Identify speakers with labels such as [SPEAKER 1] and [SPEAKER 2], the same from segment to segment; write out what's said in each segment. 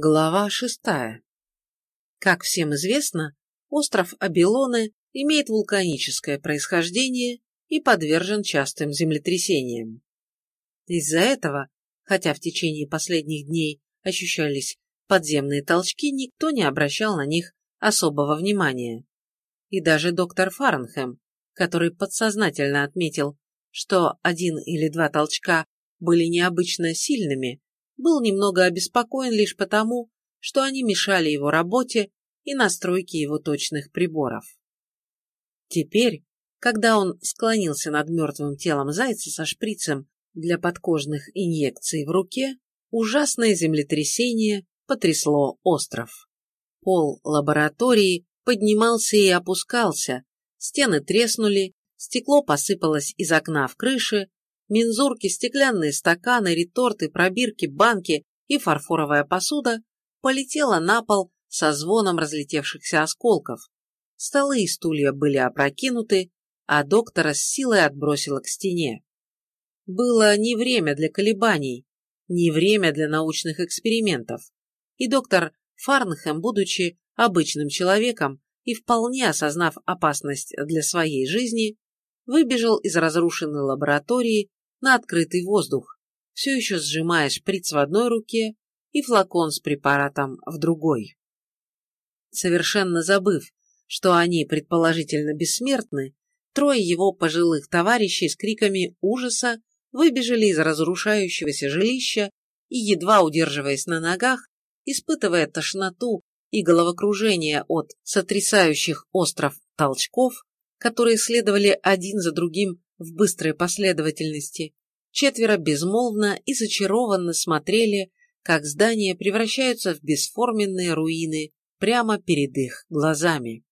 [SPEAKER 1] Глава шестая. Как всем известно, остров Абилоны имеет вулканическое происхождение и подвержен частым землетрясениям. Из-за этого, хотя в течение последних дней ощущались подземные толчки, никто не обращал на них особого внимания. И даже доктор Фарнхэм, который подсознательно отметил, что один или два толчка были необычно сильными, был немного обеспокоен лишь потому, что они мешали его работе и настройке его точных приборов. Теперь, когда он склонился над мертвым телом зайца со шприцем для подкожных инъекций в руке, ужасное землетрясение потрясло остров. Пол лаборатории поднимался и опускался, стены треснули, стекло посыпалось из окна в крыше, Мензурки, стеклянные стаканы, реторты, пробирки, банки и фарфоровая посуда полетела на пол со звоном разлетевшихся осколков. Столы и стулья были опрокинуты, а доктора с силой отбросило к стене. Было не время для колебаний, не время для научных экспериментов, и доктор Фарнхэм, будучи обычным человеком и вполне осознав опасность для своей жизни, выбежал из разрушенной лаборатории на открытый воздух, все еще сжимая шприц в одной руке и флакон с препаратом в другой. Совершенно забыв, что они предположительно бессмертны, трое его пожилых товарищей с криками ужаса выбежали из разрушающегося жилища и, едва удерживаясь на ногах, испытывая тошноту и головокружение от сотрясающих остров толчков, которые следовали один за другим в быстрой последовательности, четверо безмолвно и зачарованно смотрели, как здания превращаются в бесформенные руины прямо перед их глазами.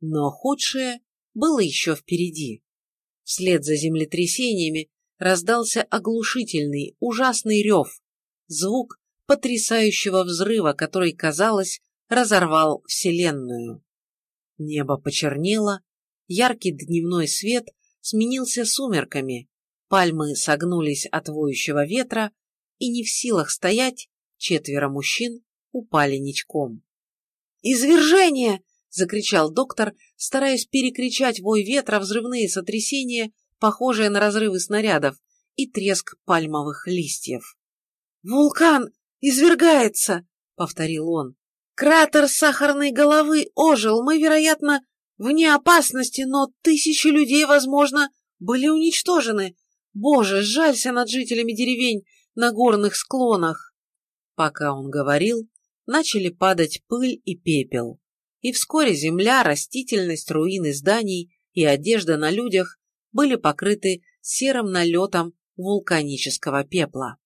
[SPEAKER 1] Но худшее было еще впереди. Вслед за землетрясениями раздался оглушительный, ужасный рев, звук потрясающего взрыва, который, казалось, разорвал Вселенную. Небо почернело, яркий дневной свет сменился сумерками, пальмы согнулись от воющего ветра, и не в силах стоять, четверо мужчин упали ничком. «Извержение!» — закричал доктор, стараясь перекричать вой ветра, взрывные сотрясения, похожие на разрывы снарядов, и треск пальмовых листьев. «Вулкан извергается!» — повторил он. «Кратер сахарной головы ожил. Мы, вероятно, вне опасности, но тысячи людей, возможно, были уничтожены. Боже, жалься над жителями деревень на горных склонах. Пока он говорил, начали падать пыль и пепел. И вскоре земля, растительность, руины зданий и одежда на людях были покрыты серым налетом вулканического пепла.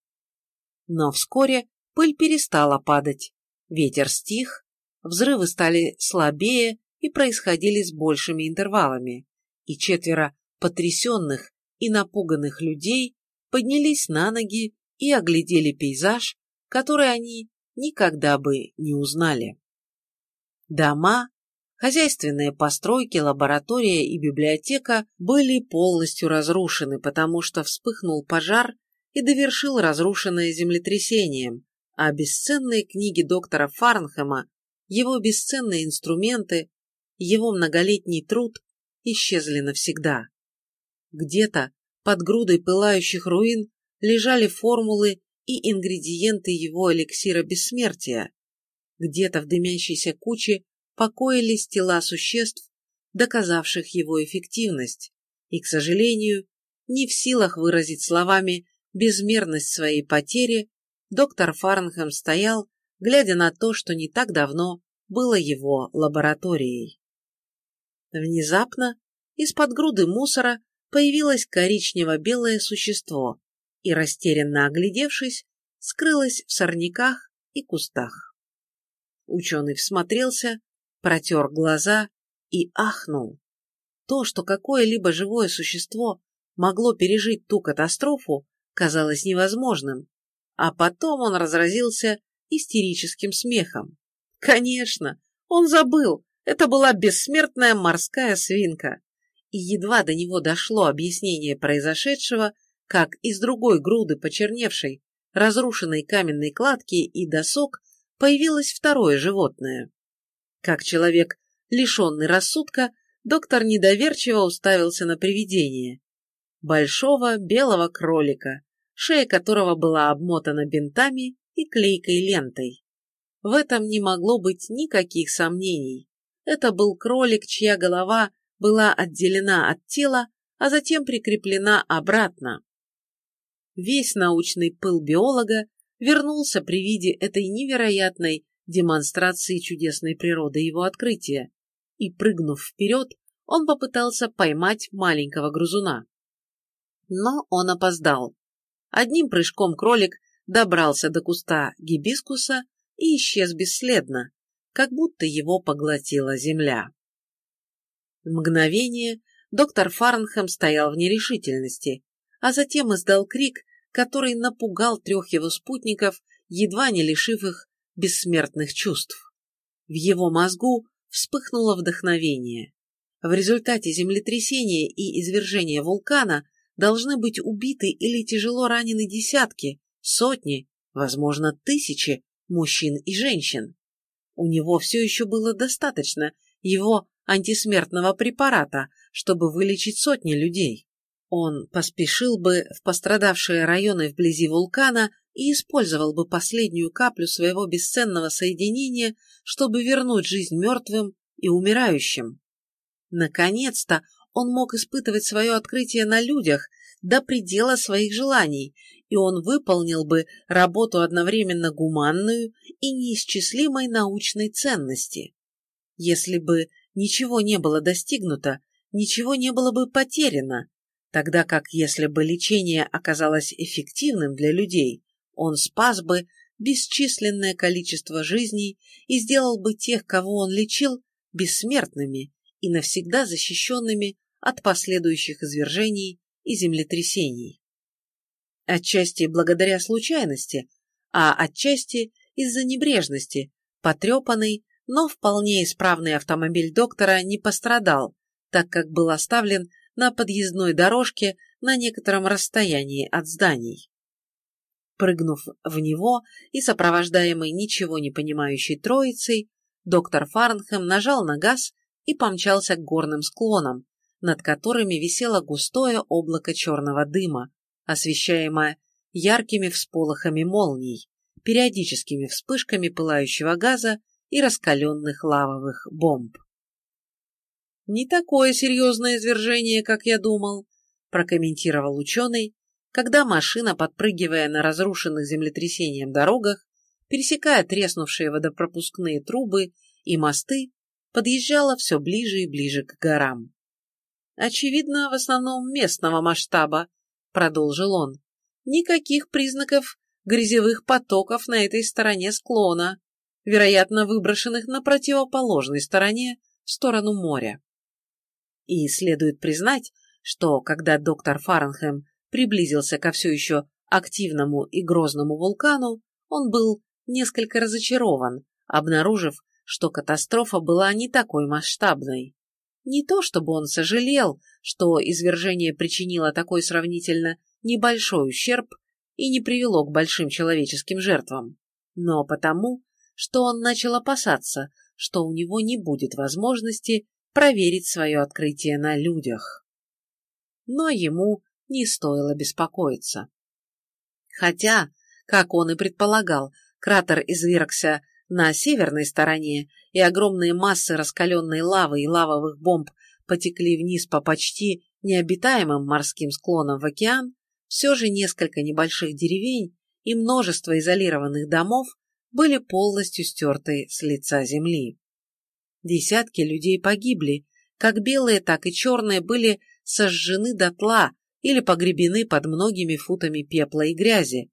[SPEAKER 1] Но вскоре пыль перестала падать, ветер стих, взрывы стали слабее и происходили с большими интервалами, и четверо потрясенных и напуганных людей поднялись на ноги и оглядели пейзаж, который они никогда бы не узнали. Дома, хозяйственные постройки, лаборатория и библиотека были полностью разрушены, потому что вспыхнул пожар и довершил разрушенное землетрясением, а бесценные книги доктора Фарнхэма, его бесценные инструменты, его многолетний труд исчезли навсегда. Где-то под грудой пылающих руин лежали формулы и ингредиенты его эликсира бессмертия. Где-то в дымящейся куче покоились тела существ, доказавших его эффективность, и, к сожалению, не в силах выразить словами безмерность своей потери, доктор Фарнхэм стоял, глядя на то, что не так давно было его лабораторией. Внезапно из-под груды мусора появилось коричнево-белое существо и, растерянно оглядевшись, скрылось в сорняках и кустах. Ученый всмотрелся, протер глаза и ахнул. То, что какое-либо живое существо могло пережить ту катастрофу, казалось невозможным, а потом он разразился истерическим смехом. Конечно, он забыл, это была бессмертная морская свинка. И едва до него дошло объяснение произошедшего, как из другой груды почерневшей, разрушенной каменной кладки и досок появилось второе животное. Как человек, лишенный рассудка, доктор недоверчиво уставился на привидение. Большого белого кролика, шея которого была обмотана бинтами и клейкой лентой. В этом не могло быть никаких сомнений. Это был кролик, чья голова была отделена от тела, а затем прикреплена обратно. Весь научный пыл биолога вернулся при виде этой невероятной демонстрации чудесной природы его открытия, и, прыгнув вперед, он попытался поймать маленького грызуна. Но он опоздал. Одним прыжком кролик добрался до куста гибискуса и исчез бесследно, как будто его поглотила земля. В мгновение доктор Фарнхэм стоял в нерешительности, а затем издал крик, который напугал трех его спутников, едва не лишив их бессмертных чувств. В его мозгу вспыхнуло вдохновение. В результате землетрясения и извержения вулкана должны быть убиты или тяжело ранены десятки, сотни, возможно, тысячи мужчин и женщин. У него все еще было достаточно его антисмертного препарата, чтобы вылечить сотни людей. Он поспешил бы в пострадавшие районы вблизи вулкана и использовал бы последнюю каплю своего бесценного соединения, чтобы вернуть жизнь мертвым и умирающим. Наконец-то он мог испытывать свое открытие на людях до предела своих желаний, и он выполнил бы работу одновременно гуманную и неисчислимой научной ценности. Если бы ничего не было достигнуто, ничего не было бы потеряно, тогда как если бы лечение оказалось эффективным для людей, он спас бы бесчисленное количество жизней и сделал бы тех, кого он лечил, бессмертными и навсегда защищенными от последующих извержений и землетрясений. Отчасти благодаря случайности, а отчасти из-за небрежности, потрепанный, но вполне исправный автомобиль доктора не пострадал, так как был оставлен на подъездной дорожке на некотором расстоянии от зданий. Прыгнув в него и сопровождаемый ничего не понимающей троицей, доктор Фарнхэм нажал на газ и помчался к горным склонам, над которыми висело густое облако черного дыма, освещаемое яркими всполохами молний, периодическими вспышками пылающего газа и раскаленных лавовых бомб. «Не такое серьезное извержение, как я думал», прокомментировал ученый, когда машина, подпрыгивая на разрушенных землетрясением дорогах, пересекая треснувшие водопропускные трубы и мосты, подъезжала все ближе и ближе к горам. «Очевидно, в основном местного масштаба», — продолжил он. «Никаких признаков грязевых потоков на этой стороне склона вероятно, выброшенных на противоположной стороне, в сторону моря. И следует признать, что когда доктор Фаренхэм приблизился ко все еще активному и грозному вулкану, он был несколько разочарован, обнаружив, что катастрофа была не такой масштабной. Не то чтобы он сожалел, что извержение причинило такой сравнительно небольшой ущерб и не привело к большим человеческим жертвам, но потому, что он начал опасаться, что у него не будет возможности проверить свое открытие на людях. Но ему не стоило беспокоиться. Хотя, как он и предполагал, кратер извергся на северной стороне, и огромные массы раскаленной лавы и лавовых бомб потекли вниз по почти необитаемым морским склонам в океан, все же несколько небольших деревень и множество изолированных домов были полностью стерты с лица земли. Десятки людей погибли, как белые, так и черные были сожжены дотла или погребены под многими футами пепла и грязи.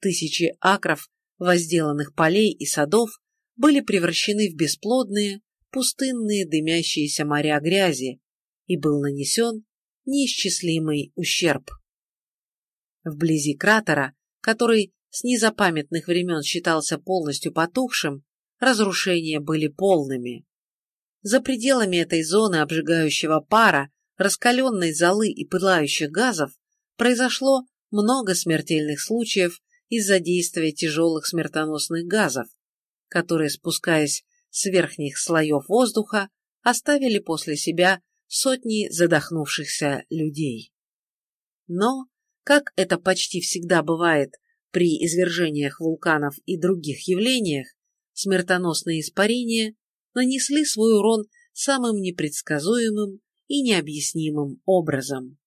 [SPEAKER 1] Тысячи акров возделанных полей и садов были превращены в бесплодные, пустынные дымящиеся моря грязи, и был нанесен неисчислимый ущерб. Вблизи кратера, который с незапамятных времен считался полностью потухшим, разрушения были полными. За пределами этой зоны обжигающего пара, раскаленной золы и пылающих газов произошло много смертельных случаев из-за действия тяжелых смертоносных газов, которые, спускаясь с верхних слоев воздуха, оставили после себя сотни задохнувшихся людей. Но, как это почти всегда бывает при извержениях вулканов и других явлениях, смертоносные испарения нанесли свой урон самым непредсказуемым и необъяснимым образом.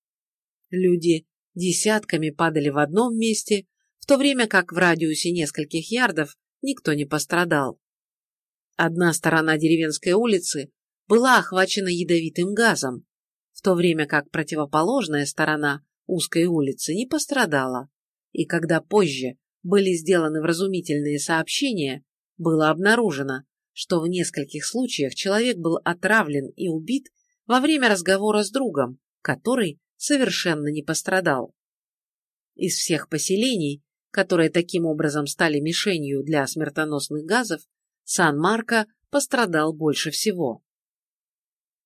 [SPEAKER 1] Люди десятками падали в одном месте, в то время как в радиусе нескольких ярдов никто не пострадал. Одна сторона деревенской улицы была охвачена ядовитым газом, в то время как противоположная сторона узкой улицы не пострадала. И когда позже были сделаны вразумительные сообщения, было обнаружено, что в нескольких случаях человек был отравлен и убит во время разговора с другом, который совершенно не пострадал. Из всех поселений, которые таким образом стали мишенью для смертоносных газов, Сан-Марко пострадал больше всего.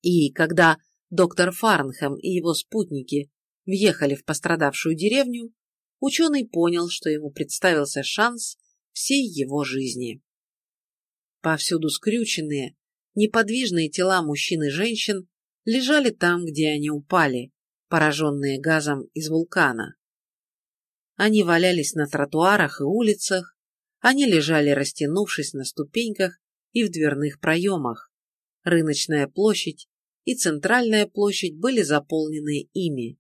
[SPEAKER 1] И когда доктор Фарнхэм и его спутники въехали в пострадавшую деревню, ученый понял, что ему представился шанс всей его жизни. Повсюду скрюченные, неподвижные тела мужчин и женщин лежали там, где они упали, пораженные газом из вулкана. Они валялись на тротуарах и улицах, они лежали растянувшись на ступеньках и в дверных проемах. Рыночная площадь и центральная площадь были заполнены ими,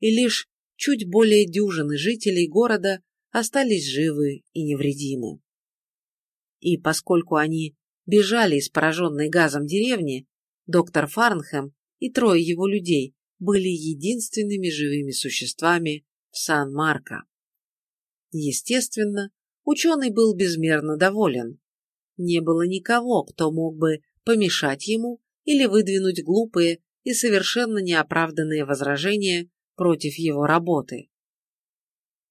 [SPEAKER 1] и лишь чуть более дюжины жителей города остались живы и невредимы. И поскольку они бежали из пораженной газом деревни, доктор Фарнхэм и трое его людей были единственными живыми существами в Сан-Марко. Естественно, ученый был безмерно доволен. Не было никого, кто мог бы помешать ему или выдвинуть глупые и совершенно неоправданные возражения против его работы.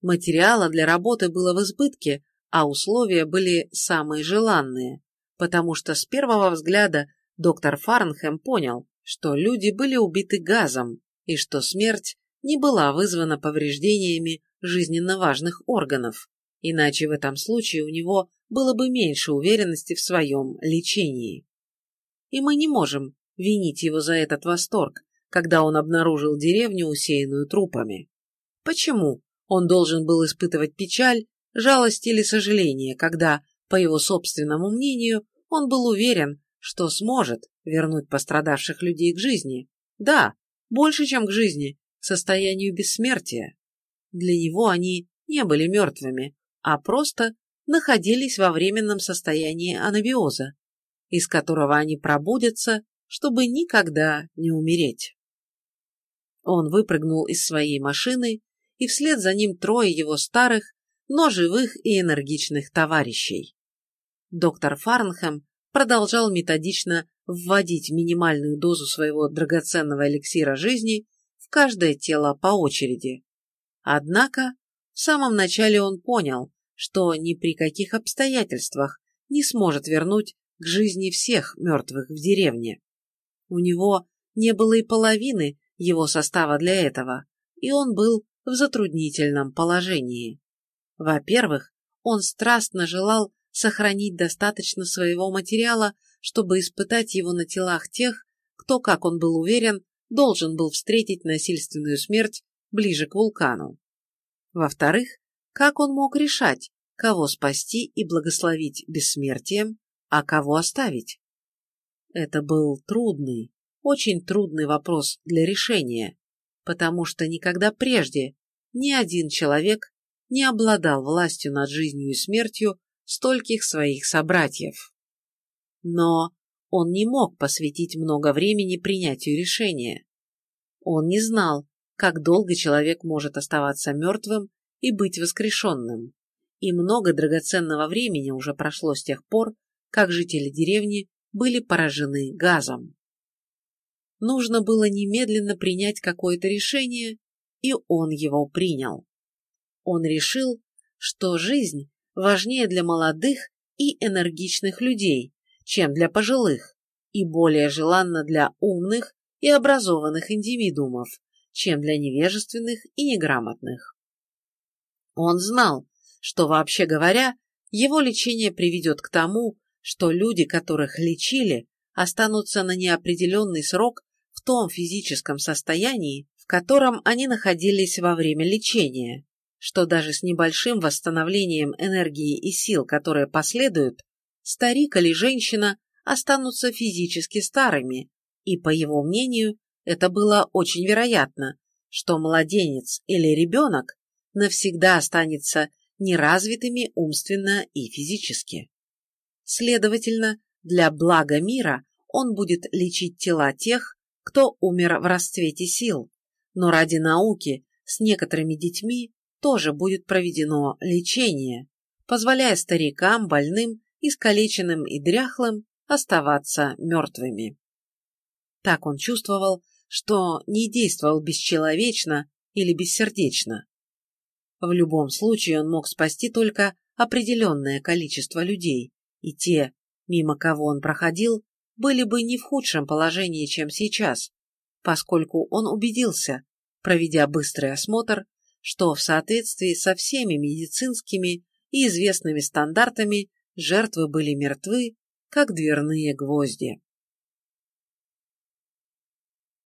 [SPEAKER 1] Материала для работы было в избытке, а условия были самые желанные, потому что с первого взгляда доктор Фарнхэм понял, что люди были убиты газом и что смерть не была вызвана повреждениями жизненно важных органов, иначе в этом случае у него было бы меньше уверенности в своем лечении. И мы не можем винить его за этот восторг, когда он обнаружил деревню, усеянную трупами. Почему он должен был испытывать печаль, жалость или сожаление, когда, по его собственному мнению, он был уверен, что сможет вернуть пострадавших людей к жизни? Да, больше, чем к жизни, состоянию бессмертия. Для него они не были мертвыми, а просто находились во временном состоянии анабиоза, из которого они пробудятся, чтобы никогда не умереть. Он выпрыгнул из своей машины, и вслед за ним трое его старых, но живых и энергичных товарищей. Доктор Фарнхэм продолжал методично вводить минимальную дозу своего драгоценного эликсира жизни каждое тело по очереди. Однако в самом начале он понял, что ни при каких обстоятельствах не сможет вернуть к жизни всех мертвых в деревне. У него не было и половины его состава для этого, и он был в затруднительном положении. Во-первых, он страстно желал сохранить достаточно своего материала, чтобы испытать его на телах тех, кто, как он был уверен, должен был встретить насильственную смерть ближе к вулкану. Во-вторых, как он мог решать, кого спасти и благословить бессмертием, а кого оставить? Это был трудный, очень трудный вопрос для решения, потому что никогда прежде ни один человек не обладал властью над жизнью и смертью стольких своих собратьев. Но он не мог посвятить много времени принятию решения. Он не знал, как долго человек может оставаться мертвым и быть воскрешенным, и много драгоценного времени уже прошло с тех пор, как жители деревни были поражены газом. Нужно было немедленно принять какое-то решение, и он его принял. Он решил, что жизнь важнее для молодых и энергичных людей, чем для пожилых, и более желанна для умных и образованных индивидуумов, чем для невежественных и неграмотных. Он знал, что, вообще говоря, его лечение приведет к тому, что люди, которых лечили, останутся на неопределенный срок в том физическом состоянии, в котором они находились во время лечения, что даже с небольшим восстановлением энергии и сил, которые последуют, старик или женщина останутся физически старыми, и, по его мнению, это было очень вероятно, что младенец или ребенок навсегда останется неразвитыми умственно и физически. Следовательно, для блага мира он будет лечить тела тех, кто умер в расцвете сил, но ради науки с некоторыми детьми тоже будет проведено лечение, позволяя старикам, больным, искалеченным и дряхлым оставаться мертвыми. Так он чувствовал, что не действовал бесчеловечно или бессердечно. В любом случае он мог спасти только определенное количество людей, и те, мимо кого он проходил, были бы не в худшем положении, чем сейчас, поскольку он убедился, проведя быстрый осмотр, что в соответствии со всеми медицинскими и известными стандартами жертвы были мертвы, как дверные гвозди.